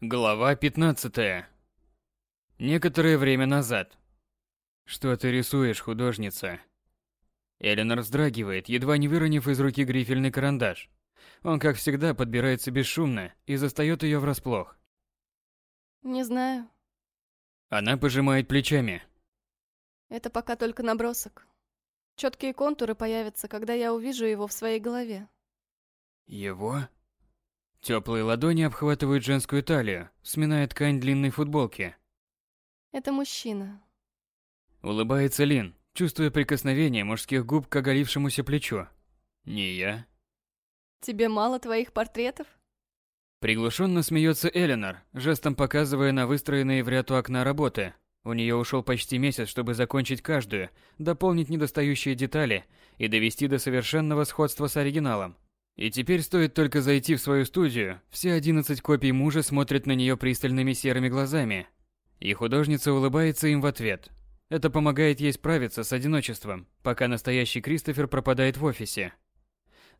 Глава 15. Некоторое время назад. Что ты рисуешь, художница? Эленор вздрагивает, едва не выронив из руки грифельный карандаш. Он, как всегда, подбирается бесшумно и застаёт её врасплох. Не знаю. Она пожимает плечами. Это пока только набросок. Четкие контуры появятся, когда я увижу его в своей голове. Его? Теплые ладони обхватывают женскую талию, сминая ткань длинной футболки. Это мужчина. Улыбается Лин, чувствуя прикосновение мужских губ к оголившемуся плечу. Не я. Тебе мало твоих портретов? Приглушенно смеется Эленор, жестом показывая на выстроенные в ряд у окна работы. У нее ушел почти месяц, чтобы закончить каждую, дополнить недостающие детали и довести до совершенного сходства с оригиналом. И теперь стоит только зайти в свою студию, все 11 копий мужа смотрят на нее пристальными серыми глазами. И художница улыбается им в ответ. Это помогает ей справиться с одиночеством, пока настоящий Кристофер пропадает в офисе.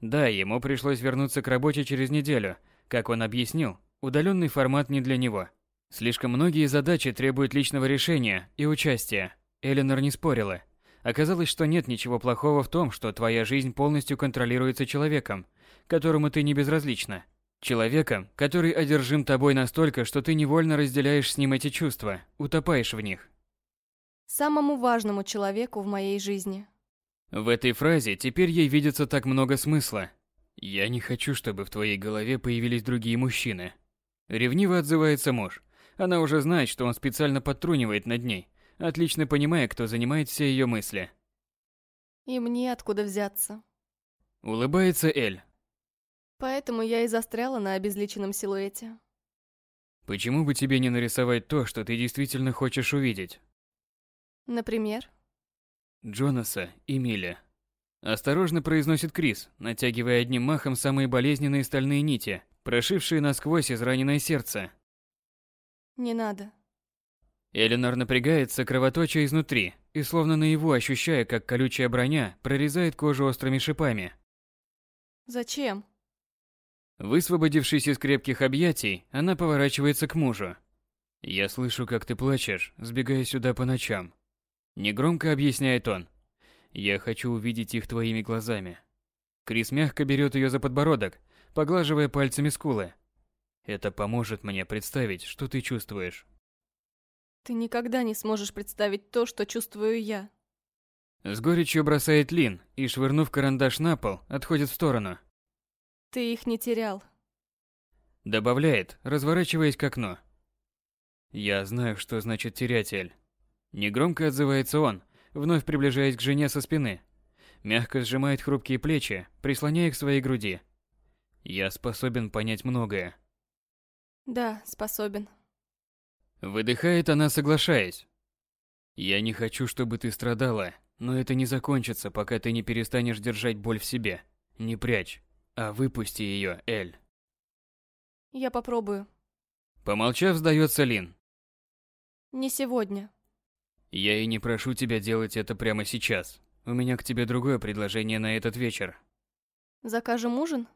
Да, ему пришлось вернуться к работе через неделю. Как он объяснил, удаленный формат не для него. Слишком многие задачи требуют личного решения и участия. Эленор не спорила. Оказалось, что нет ничего плохого в том, что твоя жизнь полностью контролируется человеком, которому ты не безразлична. Человеком, который одержим тобой настолько, что ты невольно разделяешь с ним эти чувства, утопаешь в них. Самому важному человеку в моей жизни. В этой фразе теперь ей видится так много смысла. «Я не хочу, чтобы в твоей голове появились другие мужчины». Ревниво отзывается муж. Она уже знает, что он специально подтрунивает над ней, отлично понимая, кто занимает все ее мысли. И мне откуда взяться. Улыбается Эль. Поэтому я и застряла на обезличенном силуэте. Почему бы тебе не нарисовать то, что ты действительно хочешь увидеть? Например? Джонаса и Миля. Осторожно произносит Крис, натягивая одним махом самые болезненные стальные нити, прошившие насквозь израненное сердце. Не надо. Эленор напрягается, кровоточа изнутри, и словно наяву ощущая, как колючая броня прорезает кожу острыми шипами. Зачем? Высвободившись из крепких объятий, она поворачивается к мужу. «Я слышу, как ты плачешь, сбегая сюда по ночам». Негромко объясняет он. «Я хочу увидеть их твоими глазами». Крис мягко берет ее за подбородок, поглаживая пальцами скулы. «Это поможет мне представить, что ты чувствуешь». Ты никогда не сможешь представить то, что чувствую я. С горечью бросает Лин и, швырнув карандаш на пол, отходит в сторону. Ты их не терял. Добавляет, разворачиваясь к окну. Я знаю, что значит терять, Эль. Негромко отзывается он, вновь приближаясь к жене со спины. Мягко сжимает хрупкие плечи, прислоняя к своей груди. Я способен понять многое. Да, способен. Выдыхает она, соглашаясь. Я не хочу, чтобы ты страдала, но это не закончится, пока ты не перестанешь держать боль в себе. Не прячь, а выпусти ее, Эль. Я попробую. Помолчав, сдается Лин. Не сегодня. Я и не прошу тебя делать это прямо сейчас. У меня к тебе другое предложение на этот вечер. Закажем ужин?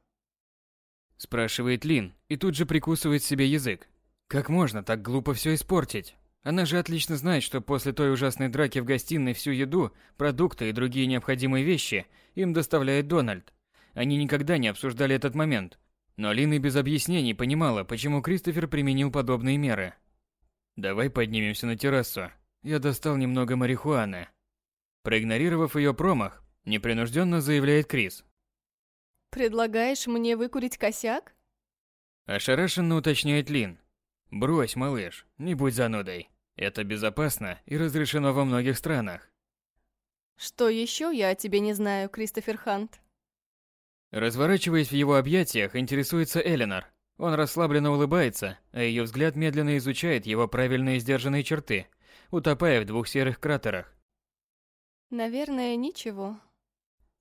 Спрашивает Лин и тут же прикусывает себе язык. Как можно так глупо все испортить? Она же отлично знает, что после той ужасной драки в гостиной всю еду, продукты и другие необходимые вещи им доставляет Дональд. Они никогда не обсуждали этот момент. Но Лина без объяснений понимала, почему Кристофер применил подобные меры. «Давай поднимемся на террасу. Я достал немного марихуаны». Проигнорировав ее промах, непринужденно заявляет Крис. Предлагаешь мне выкурить косяк? Ошарашенно уточняет Лин. Брось, малыш, не будь занудой. Это безопасно и разрешено во многих странах. Что еще я о тебе не знаю, Кристофер Хант? Разворачиваясь в его объятиях, интересуется Эленор. Он расслабленно улыбается, а ее взгляд медленно изучает его правильные сдержанные черты, утопая в двух серых кратерах. Наверное, ничего.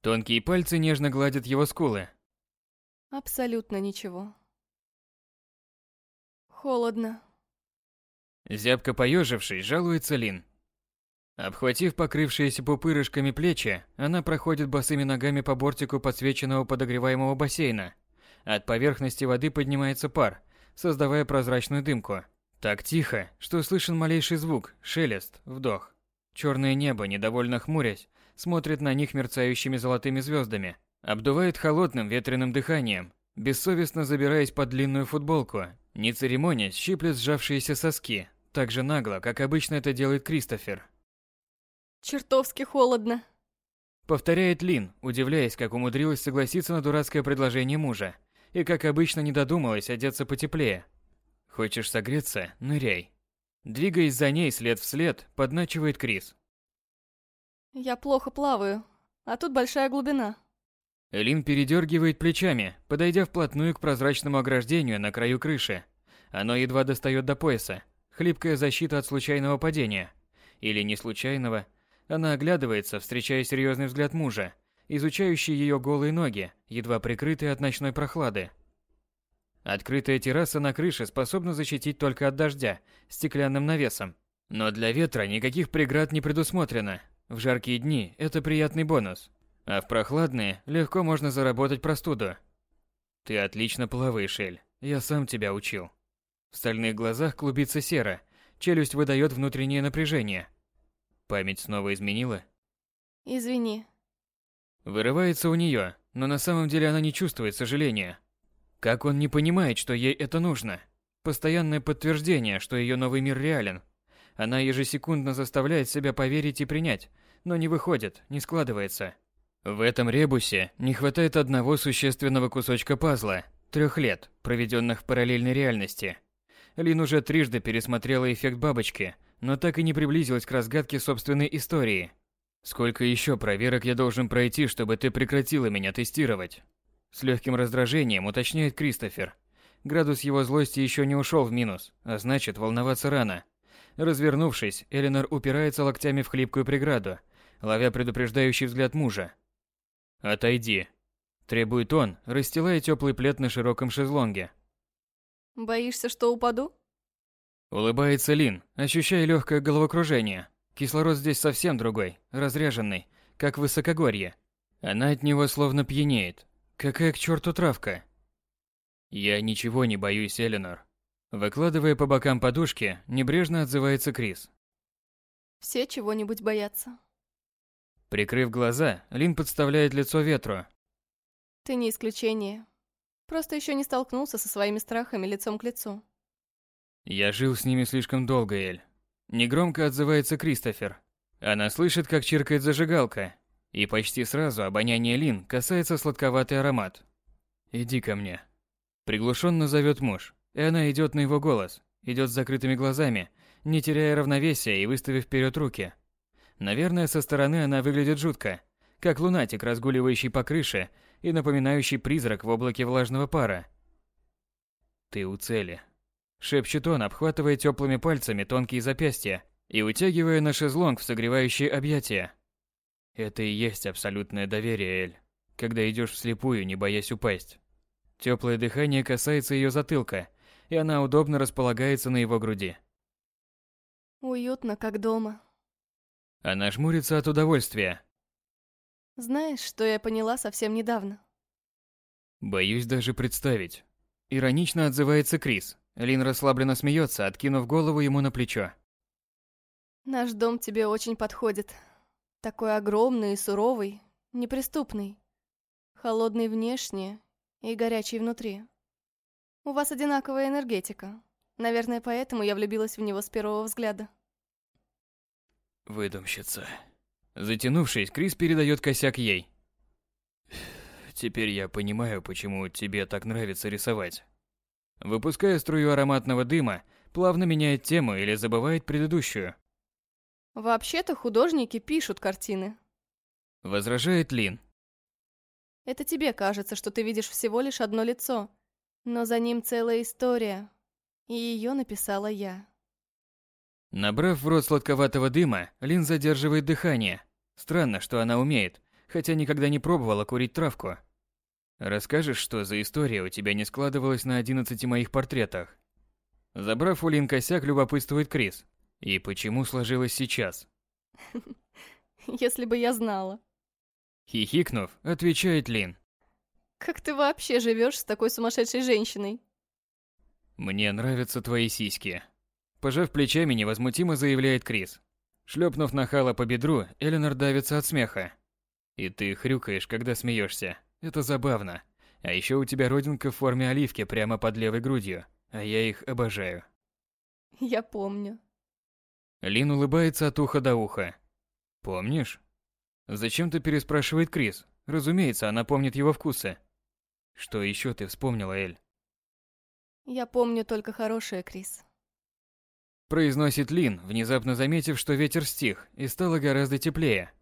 Тонкие пальцы нежно гладят его скулы. Абсолютно ничего. Холодно. Зябко поежившись, жалуется Лин. Обхватив покрывшиеся пупырышками плечи, она проходит босыми ногами по бортику подсвеченного подогреваемого бассейна. От поверхности воды поднимается пар, создавая прозрачную дымку. Так тихо, что слышен малейший звук, шелест, вдох. Черное небо, недовольно хмурясь, смотрит на них мерцающими золотыми звездами, обдувает холодным ветреным дыханием, бессовестно забираясь под длинную футболку, не церемонясь, щиплет сжавшиеся соски, так же нагло, как обычно это делает Кристофер. Чертовски холодно. Повторяет Лин, удивляясь, как умудрилась согласиться на дурацкое предложение мужа, и как обычно не додумалась одеться потеплее. Хочешь согреться? Ныряй. Двигаясь за ней след в след, подначивает Крис. Я плохо плаваю, а тут большая глубина. Лин передергивает плечами, подойдя вплотную к прозрачному ограждению на краю крыши. Оно едва достает до пояса. Хлипкая защита от случайного падения. Или не случайного. Она оглядывается, встречая серьезный взгляд мужа, изучающий ее голые ноги, едва прикрытые от ночной прохлады. Открытая терраса на крыше способна защитить только от дождя, стеклянным навесом. Но для ветра никаких преград не предусмотрено. В жаркие дни это приятный бонус. А в прохладные легко можно заработать простуду. Ты отлично плаваешь, Эль. Я сам тебя учил. В стальных глазах клубится сера, челюсть выдает внутреннее напряжение. Память снова изменила? Извини. Вырывается у нее, но на самом деле она не чувствует сожаления. Как он не понимает, что ей это нужно? Постоянное подтверждение, что ее новый мир реален. Она ежесекундно заставляет себя поверить и принять, но не выходит, не складывается. В этом ребусе не хватает одного существенного кусочка пазла, трех лет, проведенных в параллельной реальности. Лин уже трижды пересмотрела эффект бабочки, но так и не приблизилась к разгадке собственной истории. Сколько еще проверок я должен пройти, чтобы ты прекратила меня тестировать? С легким раздражением уточняет Кристофер. Градус его злости еще не ушел в минус, а значит, волноваться рано. Развернувшись, Эленор упирается локтями в хлипкую преграду, ловя предупреждающий взгляд мужа. «Отойди», – требует он, расстилая теплый плед на широком шезлонге. Боишься, что упаду? Улыбается Лин, ощущая легкое головокружение. Кислород здесь совсем другой, разряженный, как в высокогорье. Она от него словно пьянеет, Какая к черту травка? Я ничего не боюсь, Эленор. Выкладывая по бокам подушки, небрежно отзывается Крис. Все чего-нибудь боятся. Прикрыв глаза, Лин подставляет лицо ветру. Ты не исключение. Просто еще не столкнулся со своими страхами лицом к лицу. Я жил с ними слишком долго, Эль. Негромко отзывается Кристофер. Она слышит, как чиркает зажигалка, и почти сразу обоняние Лин касается сладковатый аромат. «Иди ко мне». Приглушенно зовет муж, и она идет на его голос, идет с закрытыми глазами, не теряя равновесия и выставив вперед руки. Наверное, со стороны она выглядит жутко, как лунатик, разгуливающий по крыше и напоминающий призрак в облаке влажного пара. «Ты у цели», — шепчет он, обхватывая теплыми пальцами тонкие запястья и утягивая на шезлонг в согревающие объятия. Это и есть абсолютное доверие, Эль, когда идешь вслепую, не боясь упасть. Теплое дыхание касается ее затылка, и она удобно располагается на его груди. Уютно, как дома. Она жмурится от удовольствия. Знаешь, что я поняла совсем недавно? Боюсь даже представить. Иронично отзывается Крис. Лин расслабленно смеется, откинув голову ему на плечо. Наш дом тебе очень подходит. Такой огромный и суровый, неприступный. Холодный внешне и горячий внутри. У вас одинаковая энергетика. Наверное, поэтому я влюбилась в него с первого взгляда. Выдумщица. Затянувшись, Крис передает косяк ей. Теперь я понимаю, почему тебе так нравится рисовать. Выпуская струю ароматного дыма, плавно меняет тему или забывает предыдущую. Вообще-то художники пишут картины. Возражает Лин. Это тебе кажется, что ты видишь всего лишь одно лицо, но за ним целая история, и ее написала я. Набрав в рот сладковатого дыма, Лин задерживает дыхание. Странно, что она умеет, хотя никогда не пробовала курить травку. Расскажешь, что за история у тебя не складывалась на одиннадцати моих портретах? Забрав у Лин косяк, любопытствует Крис. И почему сложилось сейчас? Если бы я знала. Хихикнув, отвечает Лин. Как ты вообще живешь с такой сумасшедшей женщиной? Мне нравятся твои сиськи. Пожав плечами, невозмутимо заявляет Крис. Шлепнув нахала по бедру, Эленор давится от смеха. И ты хрюкаешь, когда смеешься. Это забавно. А еще у тебя родинка в форме оливки прямо под левой грудью, а я их обожаю. Я помню. Лин улыбается от уха до уха. Помнишь? Зачем-то переспрашивает Крис. Разумеется, она помнит его вкусы. Что еще ты вспомнила, Эль? Я помню только хорошее, Крис. Произносит Лин, внезапно заметив, что ветер стих и стало гораздо теплее.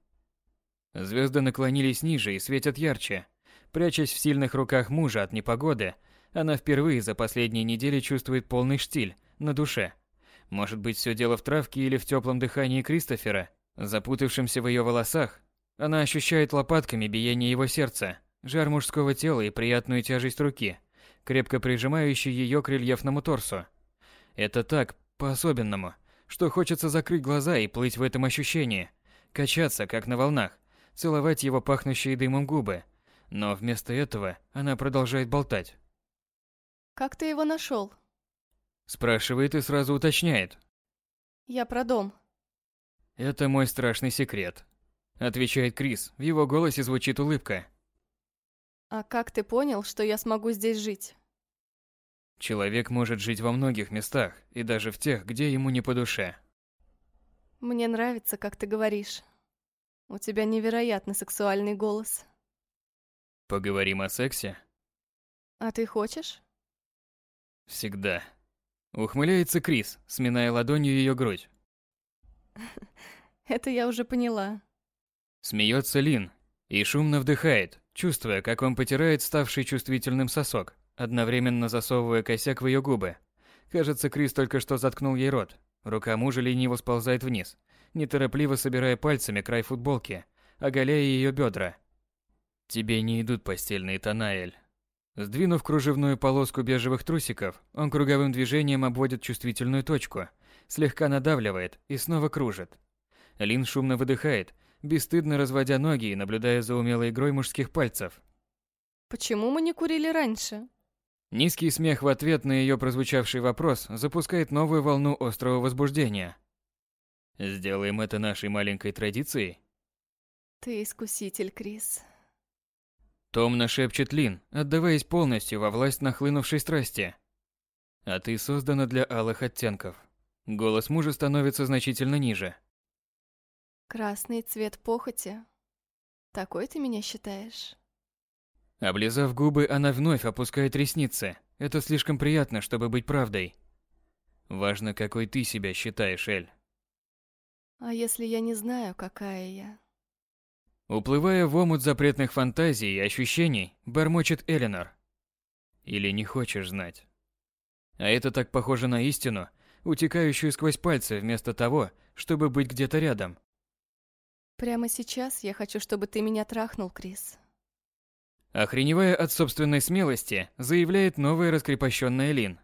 Звезды наклонились ниже и светят ярче. Прячась в сильных руках мужа от непогоды, она впервые за последние недели чувствует полный штиль на душе. Может быть, все дело в травке или в теплом дыхании Кристофера, запутавшемся в ее волосах. Она ощущает лопатками биение его сердца, жар мужского тела и приятную тяжесть руки, крепко прижимающей ее к рельефному торсу. Это так, по-особенному, что хочется закрыть глаза и плыть в этом ощущении, качаться, как на волнах, целовать его пахнущие дымом губы. Но вместо этого она продолжает болтать. «Как ты его нашел? Спрашивает и сразу уточняет. «Я про дом». «Это мой страшный секрет», — отвечает Крис. В его голосе звучит улыбка. «А как ты понял, что я смогу здесь жить?» Человек может жить во многих местах, и даже в тех, где ему не по душе. «Мне нравится, как ты говоришь. У тебя невероятно сексуальный голос. Поговорим о сексе? А ты хочешь? Всегда. Ухмыляется Крис, сминая ладонью ее грудь. Это я уже поняла. Смеется Лин и шумно вдыхает, чувствуя, как он потирает ставший чувствительным сосок, одновременно засовывая косяк в ее губы. Кажется, Крис только что заткнул ей рот. Рука мужа лениво сползает вниз, неторопливо собирая пальцами край футболки, оголяя ее бедра. Тебе не идут постельные тона, Эль. Сдвинув кружевную полоску бежевых трусиков, он круговым движением обводит чувствительную точку, слегка надавливает и снова кружит. Лин шумно выдыхает, бесстыдно разводя ноги и наблюдая за умелой игрой мужских пальцев. Почему мы не курили раньше? Низкий смех в ответ на ее прозвучавший вопрос запускает новую волну острого возбуждения. Сделаем это нашей маленькой традицией? Ты искуситель, Крис. Томно шепчет Лин, отдаваясь полностью во власть нахлынувшей страсти. А ты создана для алых оттенков. Голос мужа становится значительно ниже. Красный цвет похоти. Такой ты меня считаешь? Облизав губы, она вновь опускает ресницы. Это слишком приятно, чтобы быть правдой. Важно, какой ты себя считаешь, Эль. А если я не знаю, какая я? Уплывая в омут запретных фантазий и ощущений, бормочет Эленор. Или не хочешь знать? А это так похоже на истину, утекающую сквозь пальцы вместо того, чтобы быть где-то рядом. Прямо сейчас я хочу, чтобы ты меня трахнул, Крис. Охреневая от собственной смелости, заявляет новая раскрепощенная Лин.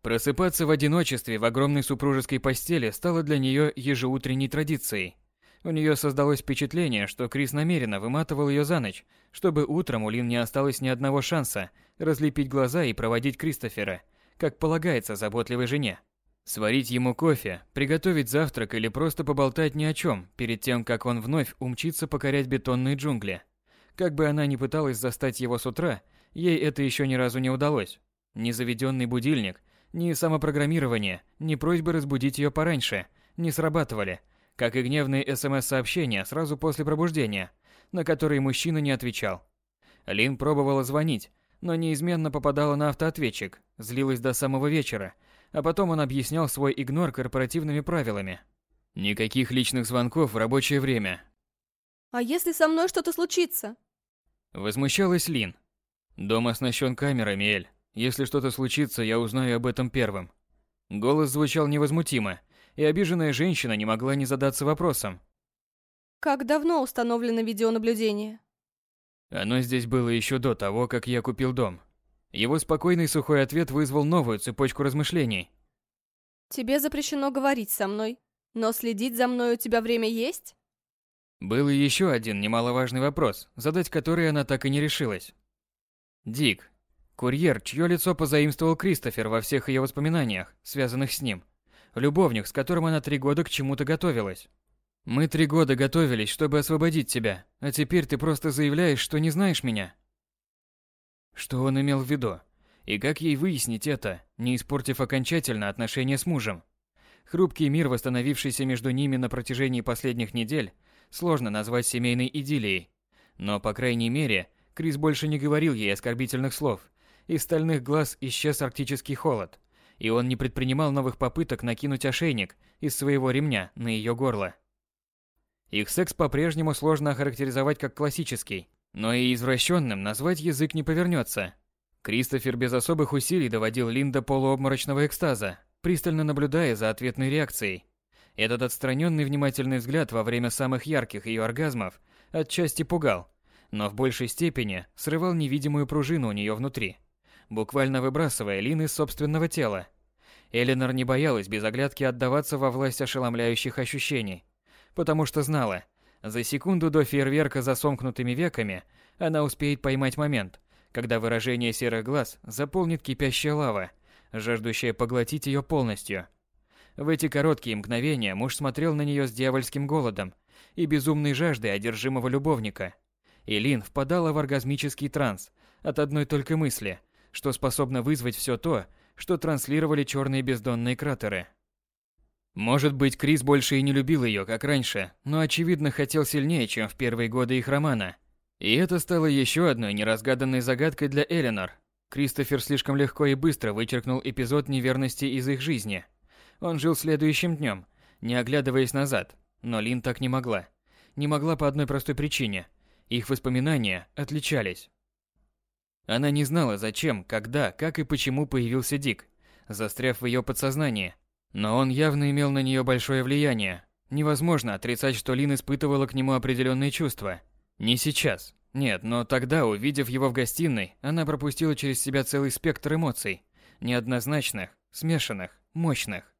Просыпаться в одиночестве в огромной супружеской постели стало для нее ежеутренней традицией. У нее создалось впечатление, что Крис намеренно выматывал ее за ночь, чтобы утром у Лин не осталось ни одного шанса разлепить глаза и проводить Кристофера, как полагается заботливой жене. Сварить ему кофе, приготовить завтрак или просто поболтать ни о чем, перед тем, как он вновь умчится покорять бетонные джунгли. Как бы она ни пыталась застать его с утра, ей это еще ни разу не удалось. Ни заведенный будильник, ни самопрограммирование, ни просьбы разбудить ее пораньше не срабатывали, как и гневные СМС-сообщения сразу после пробуждения, на которые мужчина не отвечал. Лин пробовала звонить, но неизменно попадала на автоответчик, злилась до самого вечера, а потом он объяснял свой игнор корпоративными правилами. Никаких личных звонков в рабочее время. А если со мной что-то случится? Возмущалась Лин. Дом оснащен камерами, Эль. Если что-то случится, я узнаю об этом первым. Голос звучал невозмутимо, и обиженная женщина не могла не задаться вопросом. Как давно установлено видеонаблюдение? Оно здесь было еще до того, как я купил дом. Его спокойный сухой ответ вызвал новую цепочку размышлений. Тебе запрещено говорить со мной, но следить за мной у тебя время есть? Был и еще один немаловажный вопрос, задать который она так и не решилась. Дик, Курьер, чье лицо позаимствовал Кристофер во всех ее воспоминаниях, связанных с ним. Любовник, с которым она три года к чему-то готовилась. Мы три года готовились, чтобы освободить тебя, а теперь ты просто заявляешь, что не знаешь меня. Что он имел в виду? И как ей выяснить это, не испортив окончательно отношения с мужем? Хрупкий мир, восстановившийся между ними на протяжении последних недель, сложно назвать семейной идиллией. Но, по крайней мере, Крис больше не говорил ей оскорбительных слов. Из стальных глаз исчез арктический холод, и он не предпринимал новых попыток накинуть ошейник из своего ремня на ее горло. Их секс по-прежнему сложно охарактеризовать как классический, но и извращенным назвать язык не повернется. Кристофер без особых усилий доводил Лин до полуобморочного экстаза, пристально наблюдая за ответной реакцией. Этот отстраненный внимательный взгляд во время самых ярких ее оргазмов отчасти пугал, но в большей степени срывал невидимую пружину у нее внутри, буквально выбрасывая Лин из собственного тела. Эленор не боялась без оглядки отдаваться во власть ошеломляющих ощущений, потому что знала, за секунду до фейерверка за сомкнутыми веками она успеет поймать момент, когда выражение серых глаз заполнит кипящая лава, жаждущая поглотить ее полностью. В эти короткие мгновения муж смотрел на нее с дьявольским голодом и безумной жаждой одержимого любовника. Лин впадала в оргазмический транс от одной только мысли, что способно вызвать все то, что транслировали черные бездонные кратеры. Может быть, Крис больше и не любил ее, как раньше, но очевидно хотел сильнее, чем в первые годы их романа. И это стало еще одной неразгаданной загадкой для Эленор. Кристофер слишком легко и быстро вычеркнул эпизод неверности из их жизни. Он жил следующим днем, не оглядываясь назад, но Лин так не могла. Не могла по одной простой причине. Их воспоминания отличались. Она не знала, зачем, когда, как и почему появился Дик, застряв в ее подсознании. Но он явно имел на нее большое влияние. Невозможно отрицать, что Лин испытывала к нему определенные чувства – не сейчас. Нет, но тогда, увидев его в гостиной, она пропустила через себя целый спектр эмоций. Неоднозначных, смешанных, мощных.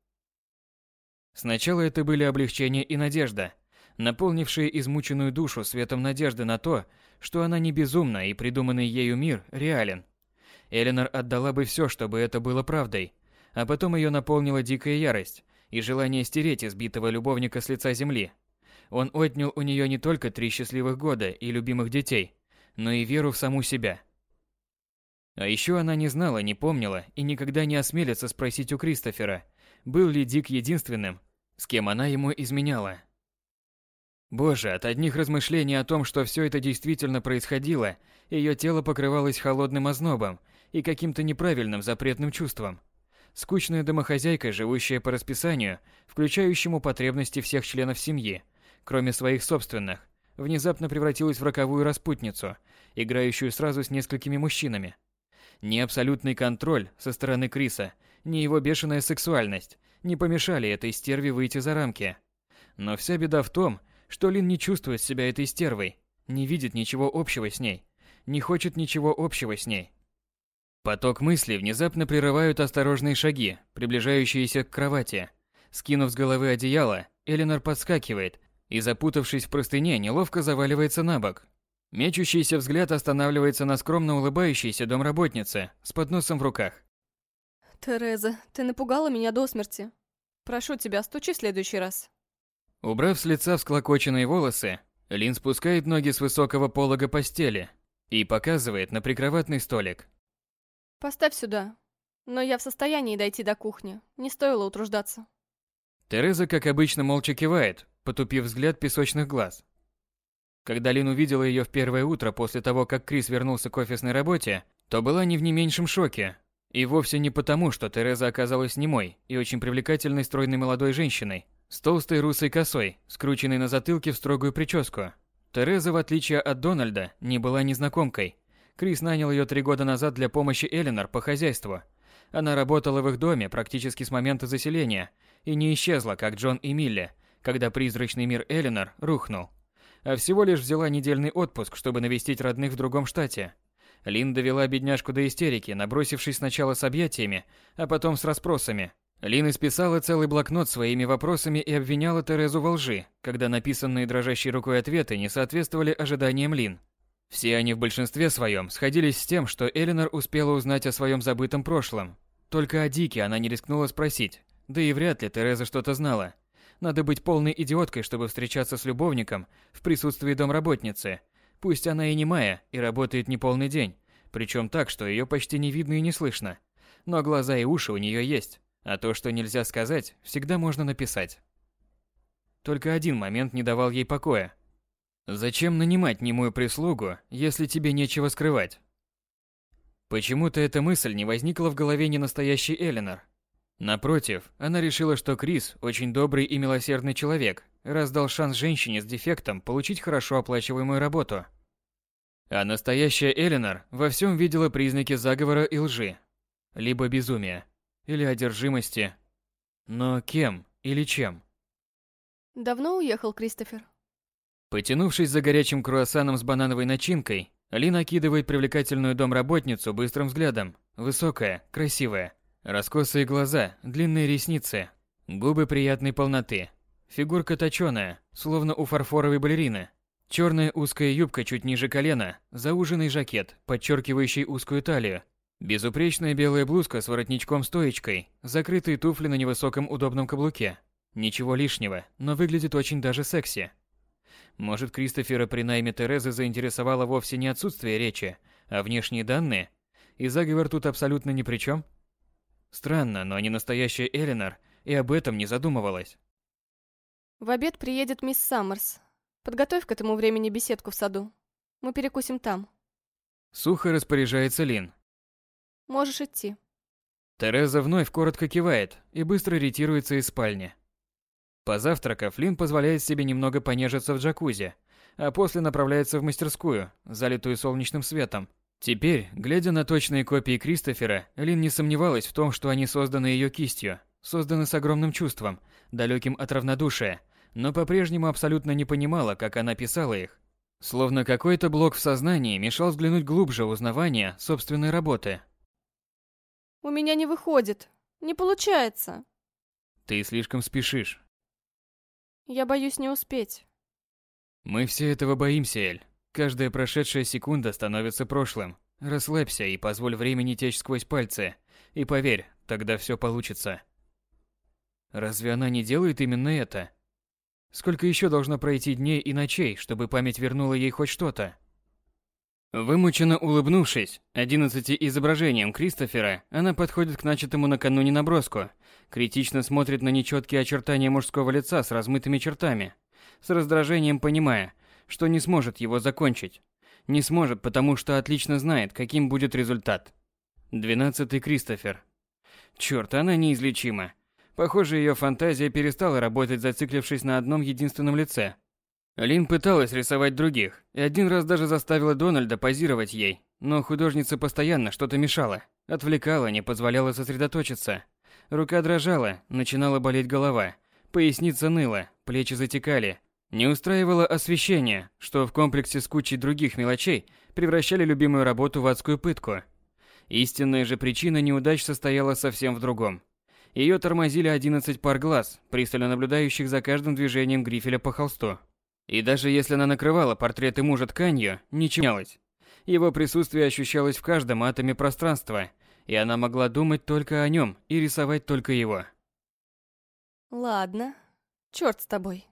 Сначала это были облегчение и надежда, наполнившие измученную душу светом надежды на то, что она не безумна и придуманный ею мир реален. Эленор отдала бы все, чтобы это было правдой, а потом ее наполнила дикая ярость и желание стереть избитого любовника с лица земли. Он отнял у нее не только три счастливых года и любимых детей, но и веру в саму себя. А еще она не знала, не помнила и никогда не осмелится спросить у Кристофера, был ли Дик единственным, с кем она ему изменяла. Боже, от одних размышлений о том, что все это действительно происходило, ее тело покрывалось холодным ознобом и каким-то неправильным запретным чувством. Скучная домохозяйка, живущая по расписанию, включающему потребности всех членов семьи, кроме своих собственных, внезапно превратилась в роковую распутницу, играющую сразу с несколькими мужчинами. Ни абсолютный контроль со стороны Криса, ни его бешеная сексуальность не помешали этой стерве выйти за рамки. Но вся беда в том, что Лин не чувствует себя этой стервой, не видит ничего общего с ней, не хочет ничего общего с ней. Поток мыслей внезапно прерывают осторожные шаги, приближающиеся к кровати. Скинув с головы одеяло, Эленор подскакивает и, запутавшись в простыне, неловко заваливается на бок. Мечущийся взгляд останавливается на скромно улыбающейся домработнице с подносом в руках. «Тереза, ты напугала меня до смерти. Прошу тебя, стучи в следующий раз». Убрав с лица всклокоченные волосы, Лин спускает ноги с высокого полога постели и показывает на прикроватный столик. «Поставь сюда. Но я в состоянии дойти до кухни. Не стоило утруждаться». Тереза, как обычно, молча кивает, потупив взгляд песочных глаз. Когда Лин увидела ее в первое утро после того, как Крис вернулся к офисной работе, то была не в не меньшем шоке. И вовсе не потому, что Тереза оказалась немой и очень привлекательной стройной молодой женщиной, с толстой русой косой, скрученной на затылке в строгую прическу. Тереза, в отличие от Дональда, не была незнакомкой. Крис нанял ее три года назад для помощи Эленор по хозяйству. Она работала в их доме практически с момента заселения и не исчезла, как Джон и Милли, когда призрачный мир Эленор рухнул, а всего лишь взяла недельный отпуск, чтобы навестить родных в другом штате. Лин довела бедняжку до истерики, набросившись сначала с объятиями, а потом с расспросами. Лин исписала целый блокнот своими вопросами и обвиняла Терезу во лжи, когда написанные дрожащей рукой ответы не соответствовали ожиданиям Лин. Все они в большинстве своем сходились с тем, что Эленор успела узнать о своем забытом прошлом. Только о Дике она не рискнула спросить, да и вряд ли Тереза что-то знала. Надо быть полной идиоткой, чтобы встречаться с любовником в присутствии домработницы. Пусть она и немая, и работает не полный день, причем так, что ее почти не видно и не слышно. Но глаза и уши у нее есть, а то, что нельзя сказать, всегда можно написать. Только один момент не давал ей покоя. Зачем нанимать немую прислугу, если тебе нечего скрывать? Почему-то эта мысль не возникла в голове ненастоящей Эленор. Напротив, она решила, что Крис очень добрый и милосердный человек, раз дал шанс женщине с дефектом получить хорошо оплачиваемую работу. А настоящая Эленор во всем видела признаки заговора и лжи. Либо безумия, или одержимости. Но кем или чем? Давно уехал Кристофер? Потянувшись за горячим круассаном с банановой начинкой, Ли накидывает привлекательную домработницу быстрым взглядом. Высокая, красивая, Раскосые глаза, длинные ресницы, губы приятной полноты. Фигурка точёная, словно у фарфоровой балерины. Черная узкая юбка чуть ниже колена, зауженный жакет, подчеркивающий узкую талию. Безупречная белая блузка с воротничком-стоечкой, закрытые туфли на невысоком удобном каблуке. Ничего лишнего, но выглядит очень даже секси. Может, Кристофера при найме Терезы заинтересовало вовсе не отсутствие речи, а внешние данные? И заговор тут абсолютно ни при чем? Странно, но не настоящая Эленор и об этом не задумывалась. В обед приедет мисс Саммерс. Подготовь к этому времени беседку в саду. Мы перекусим там. Сухо распоряжается Лин. Можешь идти. Тереза вновь коротко кивает и быстро ретируется из спальни. Позавтракав, Лин позволяет себе немного понежиться в джакузи, а после направляется в мастерскую, залитую солнечным светом, Теперь, глядя на точные копии Кристофера, Лин не сомневалась в том, что они созданы ее кистью, созданы с огромным чувством, далеким от равнодушия, но по-прежнему абсолютно не понимала, как она писала их. Словно какой-то блок в сознании мешал взглянуть глубже узнавания собственной работы. «У меня не выходит. Не получается». «Ты слишком спешишь». «Я боюсь не успеть». «Мы все этого боимся, Эль. Каждая прошедшая секунда становится прошлым. Расслабься и позволь времени течь сквозь пальцы. И поверь, тогда все получится. Разве она не делает именно это? Сколько еще должно пройти дней и ночей, чтобы память вернула ей хоть что-то? Вымученно улыбнувшись, одиннадцати изображением Кристофера, она подходит к начатому накануне наброску, критично смотрит на нечеткие очертания мужского лица с размытыми чертами, с раздражением понимая, что не сможет его закончить. Не сможет, потому что отлично знает, каким будет результат. Двенадцатый Кристофер. Чёрт, она неизлечима. Похоже, ее фантазия перестала работать, зациклившись на одном единственном лице. Лин пыталась рисовать других, и один раз даже заставила Дональда позировать ей, но художница постоянно что-то мешала, отвлекала, не позволяла сосредоточиться. Рука дрожала, начинала болеть голова, поясница ныла, плечи затекали, не устраивало освещение, что в комплексе с кучей других мелочей превращали любимую работу в адскую пытку. Истинная же причина неудач состояла совсем в другом. Ее тормозили 11 пар глаз, пристально наблюдающих за каждым движением грифеля по холсту. И даже если она накрывала портреты мужа тканью, ничего не менялось. Его присутствие ощущалось в каждом атоме пространства, и она могла думать только о нем и рисовать только его. Ладно, черт с тобой.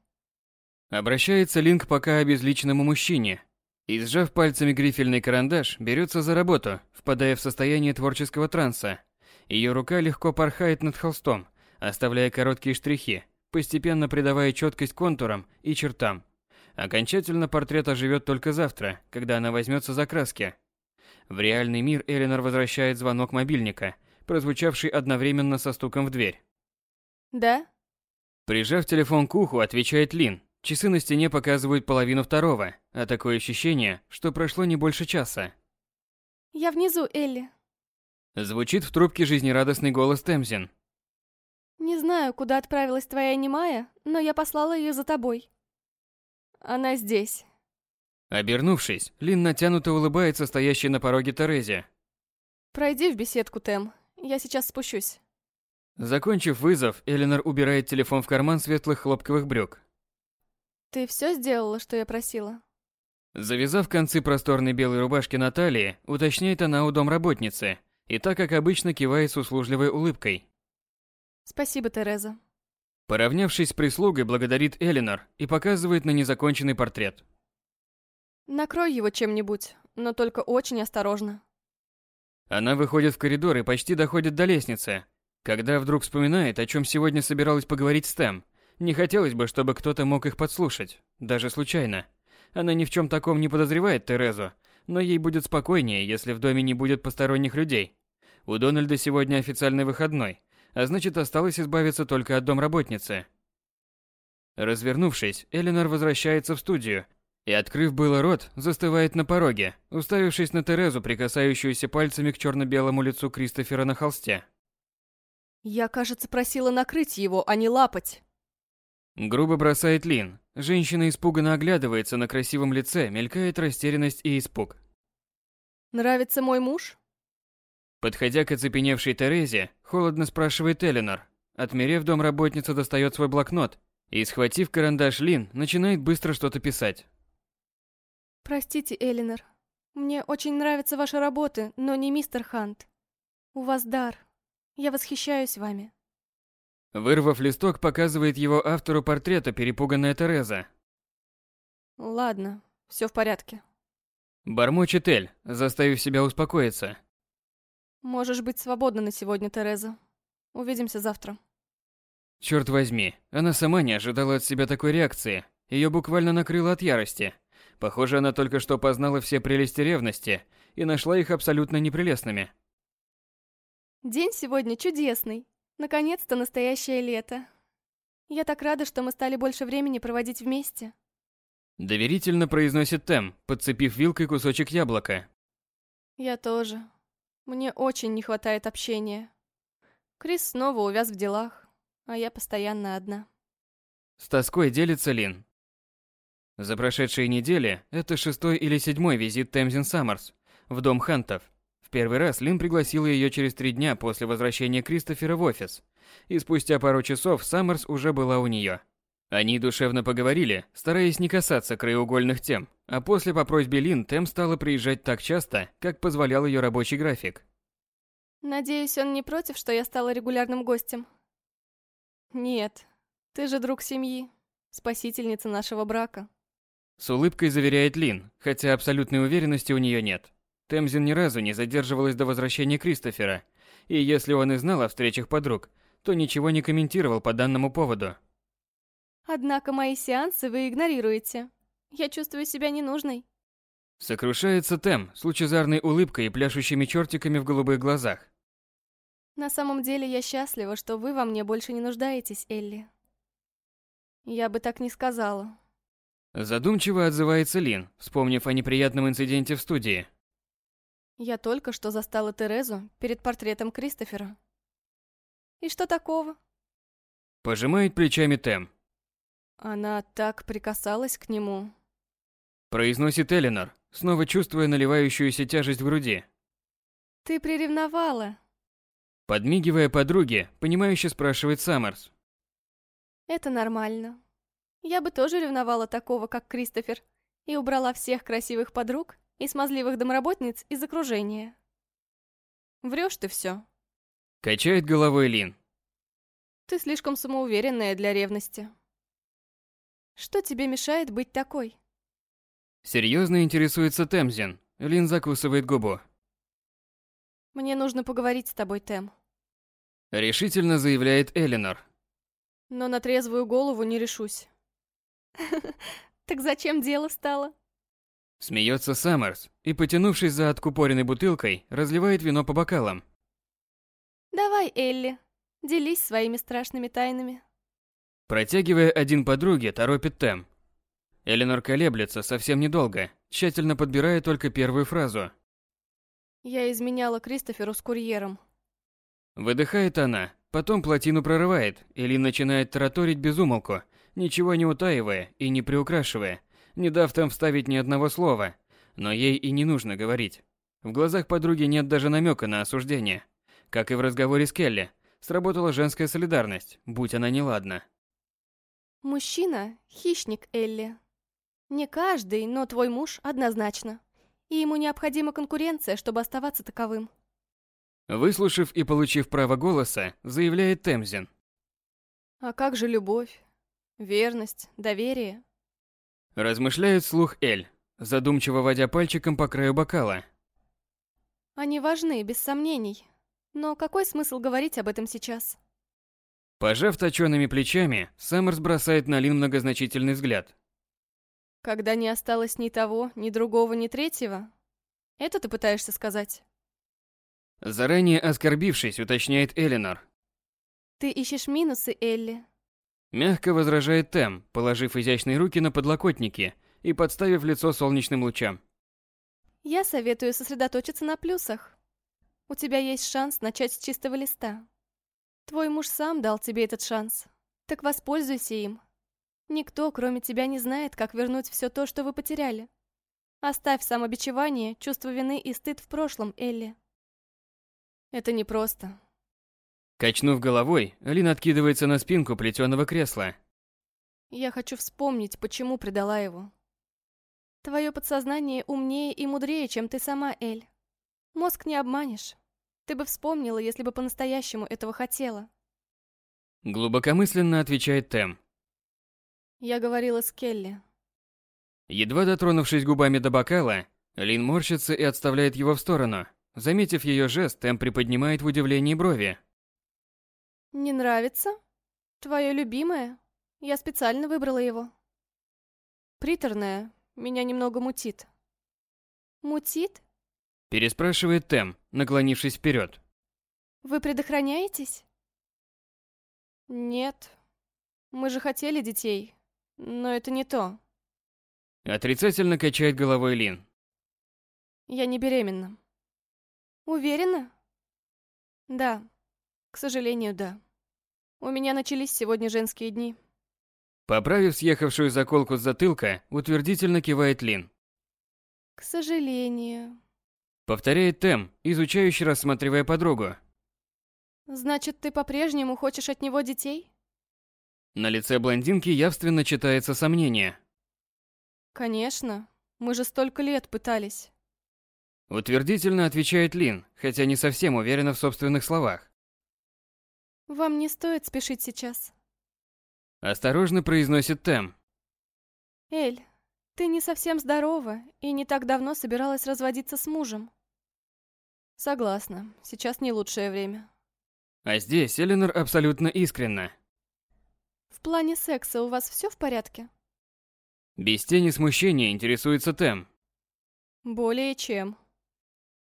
Обращается Линк пока обезличенному мужчине. И сжав пальцами грифельный карандаш, берется за работу, впадая в состояние творческого транса. Ее рука легко порхает над холстом, оставляя короткие штрихи, постепенно придавая четкость контурам и чертам. Окончательно портрет оживет только завтра, когда она возьмется за краски. В реальный мир Эленор возвращает звонок мобильника, прозвучавший одновременно со стуком в дверь. «Да?» Прижав телефон к уху, отвечает Лин, Часы на стене показывают половину второго, а такое ощущение, что прошло не больше часа. «Я внизу, Элли». Звучит в трубке жизнерадостный голос Темзин. «Не знаю, куда отправилась твоя немая, но я послала ее за тобой. Она здесь». Обернувшись, Лин натянуто улыбается стоящей на пороге Терезе. «Пройди в беседку, Тем. Я сейчас спущусь». Закончив вызов, Эленор убирает телефон в карман светлых хлопковых брюк. Ты все сделала, что я просила? Завязав концы просторной белой рубашки на талии, уточняет она у домработницы, и так как обычно кивает с услужливой улыбкой. Спасибо, Тереза. Поравнявшись с прислугой, благодарит Элинор и показывает на незаконченный портрет. Накрой его чем-нибудь, но только очень осторожно. Она выходит в коридор и почти доходит до лестницы, когда вдруг вспоминает, о чем сегодня собиралась поговорить с Тэм. Не хотелось бы, чтобы кто-то мог их подслушать, даже случайно. Она ни в чем таком не подозревает Терезу, но ей будет спокойнее, если в доме не будет посторонних людей. У Дональда сегодня официальный выходной, а значит осталось избавиться только от домработницы. Развернувшись, Эленор возвращается в студию и, открыв было рот, застывает на пороге, уставившись на Терезу, прикасающуюся пальцами к черно-белому лицу Кристофера на холсте. Я, кажется, просила накрыть его, а не лапать. Грубо бросает Лин. Женщина испуганно оглядывается, на красивом лице мелькает растерянность и испуг. Нравится мой муж? Подходя к оцепеневшей Терезе, холодно спрашивает Эленор. Отмерев, домработница достает свой блокнот и, схватив карандаш Лин, начинает быстро что-то писать. Простите, Элинор. Мне очень нравятся ваши работы, но не мистер Хант. У вас дар. Я восхищаюсь вами. Вырвав листок, показывает его автору портрета перепуганная Тереза. Ладно, все в порядке. Бормочет Эль, заставив себя успокоиться. Можешь быть свободна на сегодня, Тереза. Увидимся завтра. Черт возьми, она сама не ожидала от себя такой реакции. Ее буквально накрыло от ярости. Похоже, она только что познала все прелести ревности и нашла их абсолютно непрелестными. День сегодня чудесный. Наконец-то настоящее лето. Я так рада, что мы стали больше времени проводить вместе. Доверительно произносит Тем, подцепив вилкой кусочек яблока. Я тоже. Мне очень не хватает общения. Крис снова увяз в делах, а я постоянно одна. С тоской делится Лин. За прошедшие недели это шестой или седьмой визит Темзин Саммерс в дом Хантов. В первый раз Лин пригласила ее через три дня после возвращения Кристофера в офис, и спустя пару часов Саммерс уже была у нее. Они душевно поговорили, стараясь не касаться краеугольных тем, а после по просьбе Лин Тем стала приезжать так часто, как позволял ее рабочий график. Надеюсь, он не против, что я стала регулярным гостем? Нет, ты же друг семьи, спасительница нашего брака. С улыбкой заверяет Лин, хотя абсолютной уверенности у нее нет. Темзин ни разу не задерживалась до возвращения Кристофера, и если он и знал о встречах подруг, то ничего не комментировал по данному поводу. Однако мои сеансы вы игнорируете. Я чувствую себя ненужной. Сокрушается Тем с лучезарной улыбкой и пляшущими чертиками в голубых глазах. На самом деле я счастлива, что вы во мне больше не нуждаетесь, Элли. Я бы так не сказала. Задумчиво отзывается Лин, вспомнив о неприятном инциденте в студии. Я только что застала Терезу перед портретом Кристофера. И что такого? Пожимает плечами Тем. Она так прикасалась к нему. Произносит Эленор, снова чувствуя наливающуюся тяжесть в груди. Ты приревновала. Подмигивая подруге, понимающе спрашивает Саммерс. Это нормально. Я бы тоже ревновала такого, как Кристофер, и убрала всех красивых подруг и смазливых домработниц из окружения. Врешь ты все. Качает головой Лин. Ты слишком самоуверенная для ревности. Что тебе мешает быть такой? Серьезно интересуется Темзин. Лин закусывает губу. Мне нужно поговорить с тобой, Тем. Решительно заявляет Эленор. Но на трезвую голову не решусь. Так зачем дело стало? Смеется Саммерс и, потянувшись за откупоренной бутылкой, разливает вино по бокалам. Давай, Элли, делись своими страшными тайнами. Протягивая один подруге, торопит Тем. Эленор колеблется совсем недолго, тщательно подбирая только первую фразу. Я изменяла Кристоферу с курьером. Выдыхает она, потом плотину прорывает, и Лин начинает тараторить без умолку, ничего не утаивая и не приукрашивая, не дав там вставить ни одного слова, но ей и не нужно говорить. В глазах подруги нет даже намека на осуждение. Как и в разговоре с Келли, сработала женская солидарность, будь она неладна. Мужчина – хищник, Элли. Не каждый, но твой муж однозначно. И ему необходима конкуренция, чтобы оставаться таковым. Выслушав и получив право голоса, заявляет Темзин. А как же любовь, верность, доверие? Размышляет слух Эль, задумчиво водя пальчиком по краю бокала. Они важны, без сомнений. Но какой смысл говорить об этом сейчас? Пожав точёными плечами, Саммерс бросает на Лин многозначительный взгляд. Когда не осталось ни того, ни другого, ни третьего? Это ты пытаешься сказать? Заранее оскорбившись, уточняет Элинор. Ты ищешь минусы, Элли. Мягко возражает Тем, положив изящные руки на подлокотники и подставив лицо солнечным лучам. Я советую сосредоточиться на плюсах. У тебя есть шанс начать с чистого листа. Твой муж сам дал тебе этот шанс. Так воспользуйся им. Никто, кроме тебя, не знает, как вернуть все то, что вы потеряли. Оставь самобичевание, чувство вины и стыд в прошлом, Элли. Это непросто. Качнув головой, Лин откидывается на спинку плетеного кресла. Я хочу вспомнить, почему предала его. Твое подсознание умнее и мудрее, чем ты сама, Эль. Мозг не обманешь. Ты бы вспомнила, если бы по-настоящему этого хотела. Глубокомысленно отвечает Тем. Я говорила с Келли. Едва дотронувшись губами до бокала, Лин морщится и отставляет его в сторону. Заметив ее жест, Тем приподнимает в удивлении брови. «Не нравится? Твое любимое? Я специально выбрала его». «Приторное. Меня немного мутит». «Мутит?» Переспрашивает Тем, наклонившись вперед. «Вы предохраняетесь?» «Нет. Мы же хотели детей, но это не то». Отрицательно качает головой Лин. «Я не беременна». Уверена? Да. К сожалению, да. У меня начались сегодня женские дни. Поправив съехавшую заколку с затылка, утвердительно кивает Лин. К сожалению. Повторяет Тем, изучающе рассматривая подругу. Значит, ты по-прежнему хочешь от него детей? На лице блондинки явственно читается сомнение. Конечно. Мы же столько лет пытались. Утвердительно отвечает Лин, хотя не совсем уверена в собственных словах. Вам не стоит спешить сейчас. Осторожно произносит Тем. Эль, ты не совсем здорова и не так давно собиралась разводиться с мужем. Согласна, сейчас не лучшее время. А здесь Эленор абсолютно искренна. В плане секса у вас все в порядке? Без тени смущения интересуется Тем. Более чем.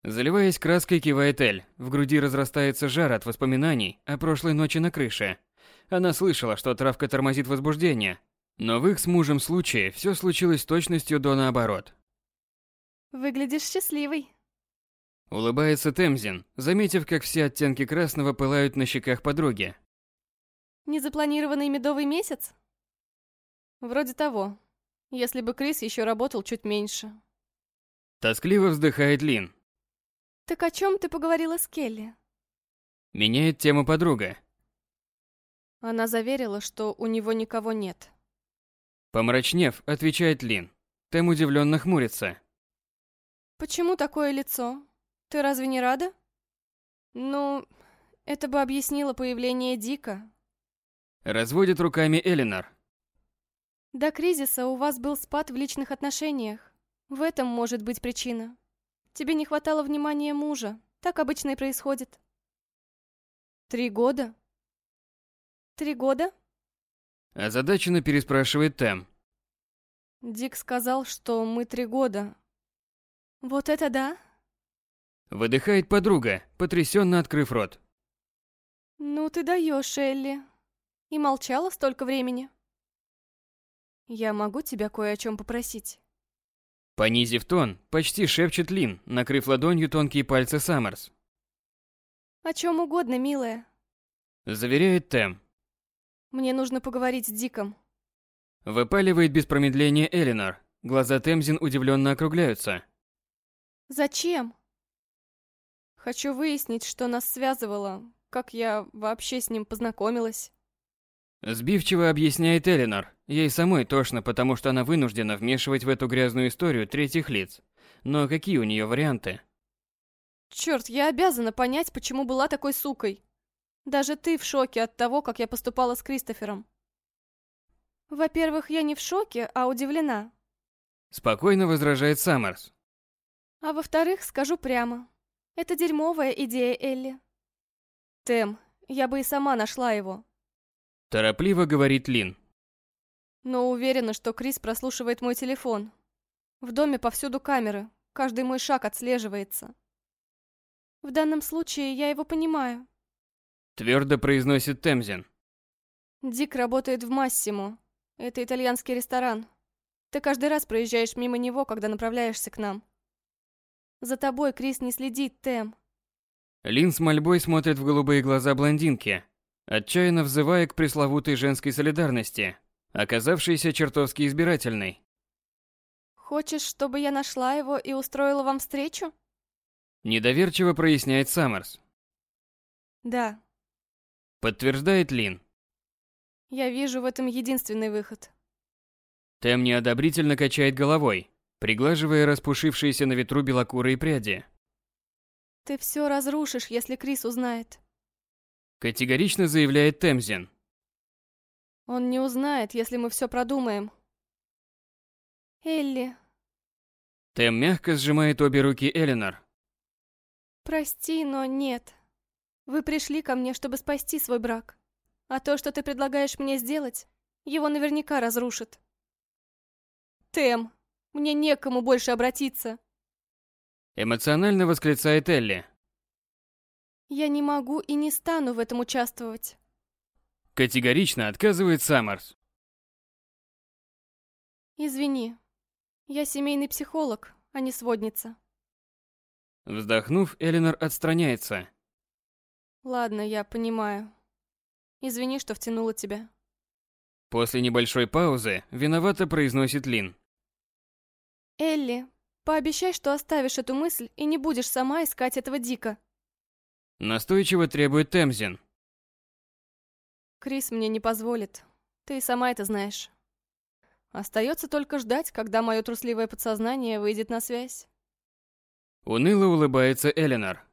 Заливаясь краской, кивает Эль. В груди разрастается жар от воспоминаний о прошлой ночи на крыше. Она слышала, что травка тормозит возбуждение. Но в их с мужем случае все случилось точностью до наоборот. Выглядишь счастливой. Улыбается Темзин, заметив, как все оттенки красного пылают на щеках подруги. Незапланированный медовый месяц? Вроде того. Если бы Крис еще работал чуть меньше. Тоскливо вздыхает Лин, так о чем ты поговорила с Келли? Меняет тему подруга. Она заверила, что у него никого нет. Помрачнев, отвечает Лин. Тем удивленно хмурится. Почему такое лицо? Ты разве не рада? Ну, это бы объяснило появление Дика. Разводит руками Элинор. До кризиса у вас был спад в личных отношениях. В этом может быть причина. Тебе не хватало внимания мужа. Так обычно и происходит. Три года? Три года? Озадаченно переспрашивает Тем. Дик сказал, что мы три года. Вот это да? Выдыхает подруга, потрясенно открыв рот. Ну ты даешь, Элли. И молчала столько времени. Я могу тебя кое о чем попросить? Понизив тон, почти шепчет Лин, накрыв ладонью тонкие пальцы Саммерс. «О чем угодно, милая», — заверяет Тем. «Мне нужно поговорить с Диком». Выпаливает без промедления Элинор. Глаза Темзин удивленно округляются. «Зачем?» «Хочу выяснить, что нас связывало, как я вообще с ним познакомилась». Сбивчиво объясняет Эленор. Ей самой тошно, потому что она вынуждена вмешивать в эту грязную историю третьих лиц. Но какие у нее варианты? Черт, я обязана понять, почему была такой сукой. Даже ты в шоке от того, как я поступала с Кристофером. Во-первых, я не в шоке, а удивлена. Спокойно возражает Саммерс. А во-вторых, скажу прямо. Это дерьмовая идея, Элли. Тем, я бы и сама нашла его. Торопливо говорит Лин. Но уверена, что Крис прослушивает мой телефон. В доме повсюду камеры, каждый мой шаг отслеживается. В данном случае я его понимаю. Твердо произносит Темзин. Дик работает в Массимо. Это итальянский ресторан. Ты каждый раз проезжаешь мимо него, когда направляешься к нам. За тобой Крис не следит, Тем. Лин с мольбой смотрит в голубые глаза блондинки, отчаянно взывая к пресловутой женской солидарности, оказавшейся чертовски избирательной. Хочешь, чтобы я нашла его и устроила вам встречу? Недоверчиво проясняет Саммерс. Да. Подтверждает Лин. Я вижу в этом единственный выход. Тем неодобрительно качает головой, приглаживая распушившиеся на ветру белокурые пряди. Ты все разрушишь, если Крис узнает. Категорично заявляет Темзин. Он не узнает, если мы все продумаем. Элли. Тем мягко сжимает обе руки Эленор. Прости, но нет. Вы пришли ко мне, чтобы спасти свой брак. А то, что ты предлагаешь мне сделать, его наверняка разрушит. Тем, мне некому больше обратиться. Эмоционально восклицает Элли. Я не могу и не стану в этом участвовать. Категорично отказывает Саммерс. Извини. Я семейный психолог, а не сводница. Вздохнув, Эленор отстраняется. Ладно, я понимаю. Извини, что втянула тебя. После небольшой паузы виновато произносит Лин. Элли, пообещай, что оставишь эту мысль и не будешь сама искать этого Дика. Настойчиво требует Темзин. Крис мне не позволит. Ты и сама это знаешь. Остается только ждать, когда мое трусливое подсознание выйдет на связь. Уныло улыбается Эленор.